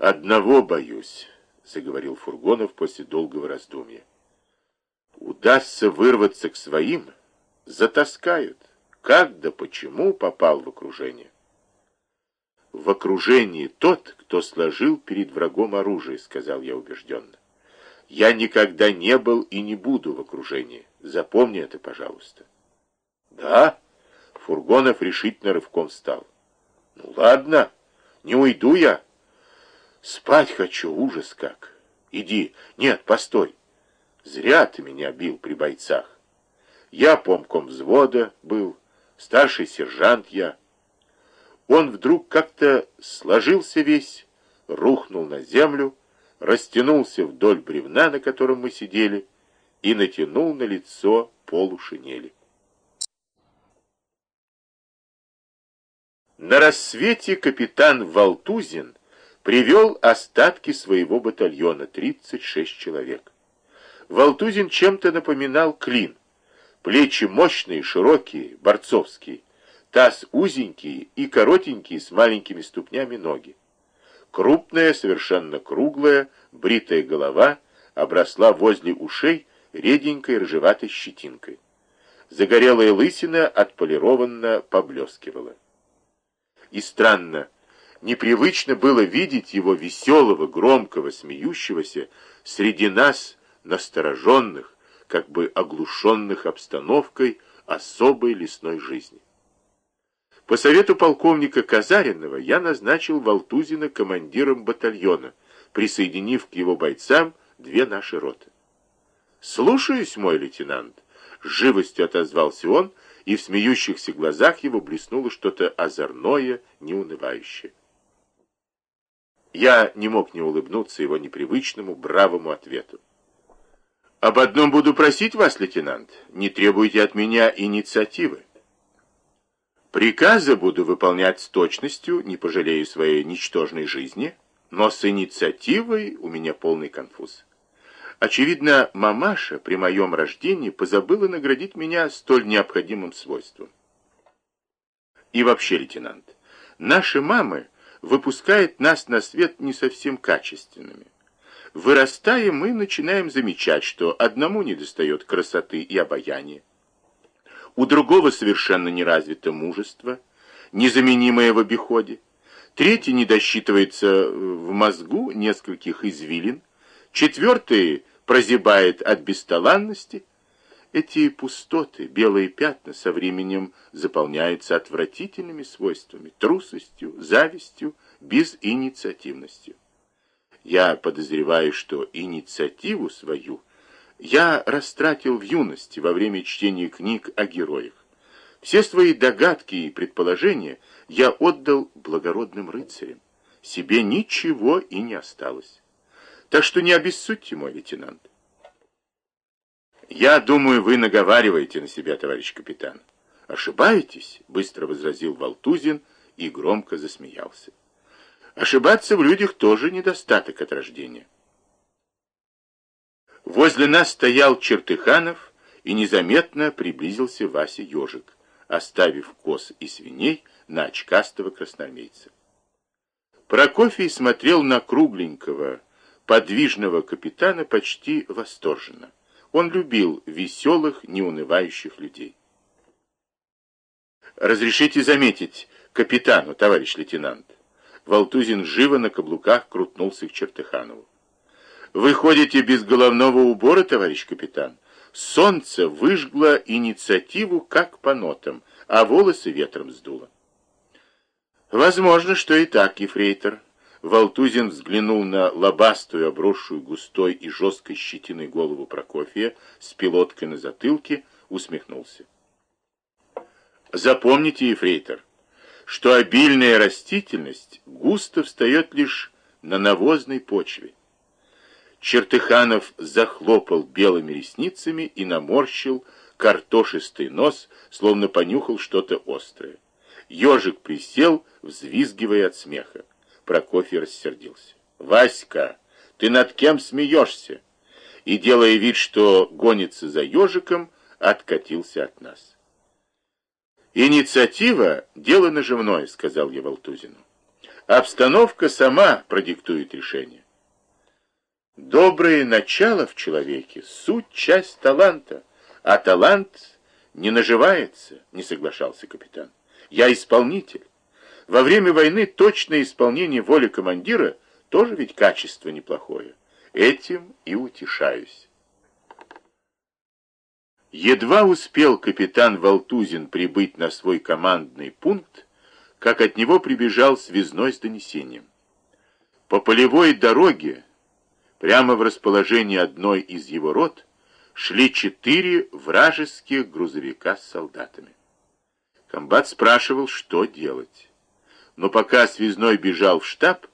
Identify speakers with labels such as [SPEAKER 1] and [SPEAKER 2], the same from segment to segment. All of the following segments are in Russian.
[SPEAKER 1] «Одного боюсь», — заговорил Фургонов после долгого раздумья. «Удастся вырваться к своим, затаскают. Как да почему попал в окружение?» «В окружении тот, кто сложил перед врагом оружие», — сказал я убежденно. «Я никогда не был и не буду в окружении. Запомни это, пожалуйста». «Да?» — Фургонов решительно рывком встал. «Ну ладно, не уйду я». Спать хочу, ужас как. Иди. Нет, постой. Зря ты меня бил при бойцах. Я помком взвода был, старший сержант я. Он вдруг как-то сложился весь, рухнул на землю, растянулся вдоль бревна, на котором мы сидели, и натянул на лицо полушинели. На рассвете капитан Валтузин привел остатки своего батальона, 36 человек. Валтузин чем-то напоминал клин. Плечи мощные, широкие, борцовские, таз узенький и коротенькие с маленькими ступнями ноги. Крупная, совершенно круглая, бритая голова обросла возле ушей реденькой рыжеватой щетинкой. Загорелая лысина отполированно поблескивала. И странно, непривычно было видеть его веселого, громкого, смеющегося среди нас, настороженных, как бы оглушенных обстановкой особой лесной жизни. По совету полковника Казаринова я назначил Валтузина командиром батальона, присоединив к его бойцам две наши роты. «Слушаюсь, мой лейтенант», — с живостью отозвался он, и в смеющихся глазах его блеснуло что-то озорное, неунывающее. Я не мог не улыбнуться его непривычному, бравому ответу. «Об одном буду просить вас, лейтенант. Не требуйте от меня инициативы. Приказы буду выполнять с точностью, не пожалею своей ничтожной жизни, но с инициативой у меня полный конфуз. Очевидно, мамаша при моем рождении позабыла наградить меня столь необходимым свойством. И вообще, лейтенант, наши мамы выпускает нас на свет не совсем качественными. Вырастая, мы начинаем замечать, что одному недостает красоты и обаяния, у другого совершенно не развито мужество, незаменимое в обиходе, третий не досчитывается в мозгу нескольких извилин, четвертый прозябает от бесталанности, эти пустоты, белые пятна со временем заполняются отвратительными свойствами, трусостью, завистью, безинициативностью. Я подозреваю, что инициативу свою я растратил в юности во время чтения книг о героях. Все свои догадки и предположения я отдал благородным рыцарям. Себе ничего и не осталось. Так что не обессудьте, мой лейтенант. «Я думаю, вы наговариваете на себя, товарищ капитан». «Ошибаетесь?» — быстро возразил Валтузин и громко засмеялся. «Ошибаться в людях тоже недостаток от рождения». Возле нас стоял Чертыханов и незаметно приблизился Вася Ежик, оставив коз и свиней на очкастого красноармейца. Прокофий смотрел на кругленького, подвижного капитана почти восторженно. Он любил веселых, неунывающих людей. «Разрешите заметить капитану, товарищ лейтенант». Валтузин живо на каблуках крутнулся к Чертыханову. «Вы ходите без головного убора, товарищ капитан? Солнце выжгло инициативу, как по нотам, а волосы ветром сдуло». «Возможно, что и так, ефрейтор». Валтузин взглянул на лобастую, обросшую густой и жесткой щетиной голову Прокофия с пилоткой на затылке, усмехнулся. Запомните, ефрейтор, что обильная растительность густо встает лишь на навозной почве. Чертыханов захлопал белыми ресницами и наморщил картошистый нос, словно понюхал что-то острое. Ежик присел, взвизгивая от смеха. Прокофий рассердился. «Васька, ты над кем смеешься?» И, делая вид, что гонится за ежиком, откатился от нас. «Инициатива — дело наживное», — сказал я Валтузину. Обстановка сама продиктует решение. Доброе начало в человеке — суть часть таланта, а талант не наживается, не соглашался капитан. Я исполнитель. Во время войны точное исполнение воли командира тоже ведь качество неплохое. Этим и утешаюсь. Едва успел капитан Валтузин прибыть на свой командный пункт, как от него прибежал связной с донесением. По полевой дороге, прямо в расположении одной из его рот, шли четыре вражеских грузовика с солдатами. Комбат спрашивал, что делать. Но пока связной бежал в штаб,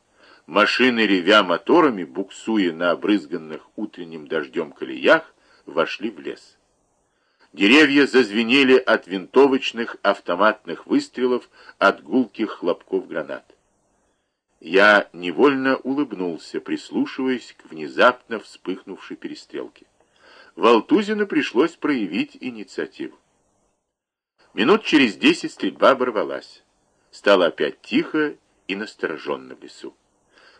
[SPEAKER 1] машины, ревя моторами, буксуя на обрызганных утренним дождем колеях, вошли в лес. Деревья зазвенели от винтовочных автоматных выстрелов, от гулких хлопков гранат. Я невольно улыбнулся, прислушиваясь к внезапно вспыхнувшей перестрелке. Валтузину пришлось проявить инициативу. Минут через десять стрельба оборвалась. Стало опять тихо и настороженно в лесу.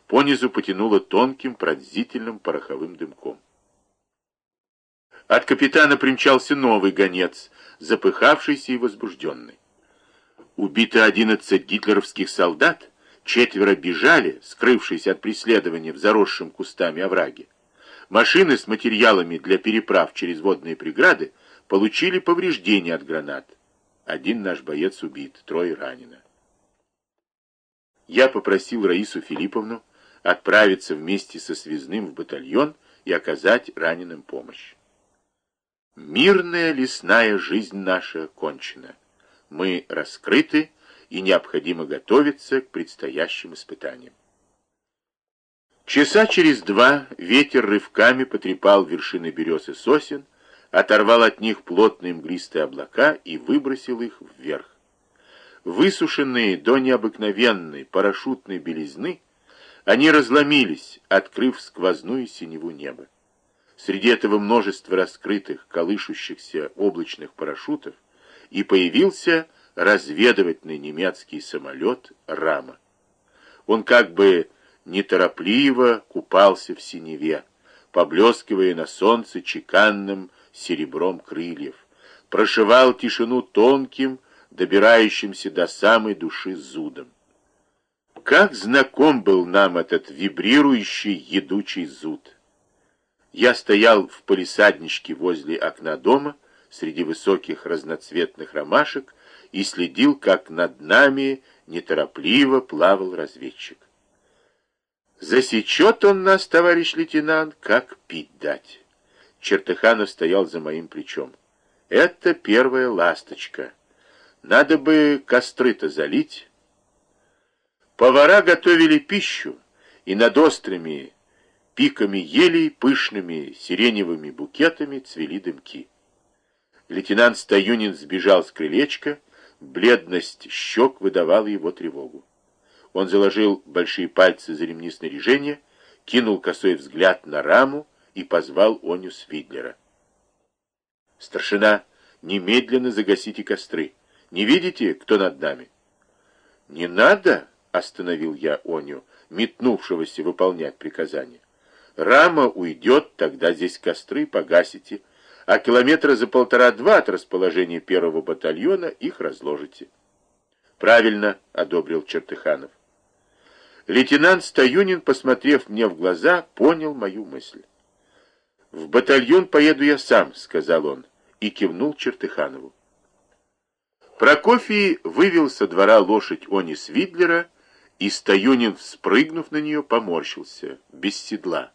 [SPEAKER 1] Понизу потянуло тонким пронзительным пороховым дымком. От капитана примчался новый гонец, запыхавшийся и возбужденный. Убито одиннадцать гитлеровских солдат, четверо бежали, скрывшись от преследования в заросшем кустами овраге. Машины с материалами для переправ через водные преграды получили повреждения от гранат. Один наш боец убит, трое ранено. Я попросил Раису Филипповну отправиться вместе со связным в батальон и оказать раненым помощь. Мирная лесная жизнь наша кончена. Мы раскрыты, и необходимо готовиться к предстоящим испытаниям. Часа через два ветер рывками потрепал вершины берез и сосен, оторвал от них плотные мглистые облака и выбросил их вверх. Высушенные до необыкновенной парашютной белизны, они разломились, открыв сквозную синеву неба. Среди этого множества раскрытых, колышущихся облачных парашютов и появился разведывательный немецкий самолет «Рама». Он как бы неторопливо купался в синеве, поблескивая на солнце чеканным серебром крыльев, прошивал тишину тонким, добирающимся до самой души зудом. Как знаком был нам этот вибрирующий едучий зуд! Я стоял в полисадничке возле окна дома, среди высоких разноцветных ромашек, и следил, как над нами неторопливо плавал разведчик. Засечет он нас, товарищ лейтенант, как пить дать. Чертыханов стоял за моим плечом. Это первая ласточка. Надо бы костры-то залить. Повара готовили пищу, и над острыми пиками елей, пышными сиреневыми букетами цвели дымки. Лейтенант Стоюнин сбежал с крылечка, бледность щек выдавала его тревогу. Он заложил большие пальцы за ремни снаряжения, кинул косой взгляд на раму и позвал Оню Свидлера. «Старшина, немедленно загасите костры. Не видите, кто над нами?» «Не надо!» — остановил я Оню, метнувшегося выполнять приказание. Рама уйдет, тогда здесь костры погасите, а километра за полтора-два от расположения первого батальона их разложите. Правильно, одобрил Чертыханов. Лейтенант Стоюнин, посмотрев мне в глаза, понял мою мысль. «В батальон поеду я сам», — сказал он, и кивнул Чертыханову. Прокофий вывел со двора лошадь Они Свидлера, и Стоюнин, спрыгнув на нее, поморщился, без седла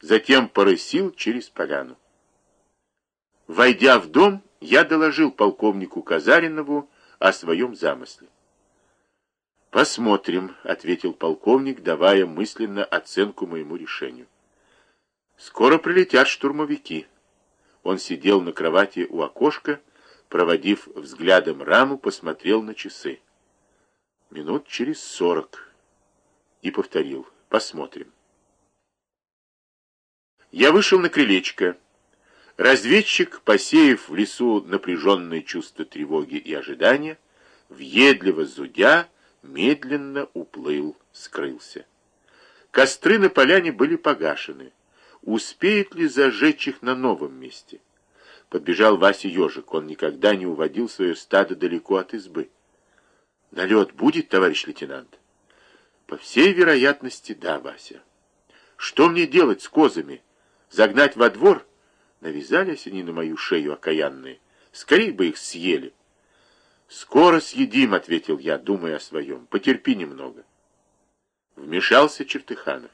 [SPEAKER 1] затем порысил через поляну. Войдя в дом, я доложил полковнику Казаринову о своем замысле. «Посмотрим», — ответил полковник, давая мысленно оценку моему решению. «Скоро прилетят штурмовики». Он сидел на кровати у окошка, проводив взглядом раму, посмотрел на часы. Минут через сорок. И повторил. «Посмотрим». Я вышел на крылечко. Разведчик, посеяв в лесу напряженное чувство тревоги и ожидания, въедливо зудя, медленно уплыл, скрылся. Костры на поляне были погашены. Успеет ли зажечь их на новом месте? Подбежал Вася Ежик. Он никогда не уводил свое стадо далеко от избы. Налет будет, товарищ лейтенант? По всей вероятности, да, Вася. Что мне делать с козами? Загнать во двор? Навязались они на мою шею окаянные. Скорей бы их съели. Скоро съедим, ответил я, думая о своем. Потерпи немного. Вмешался Чертыханов.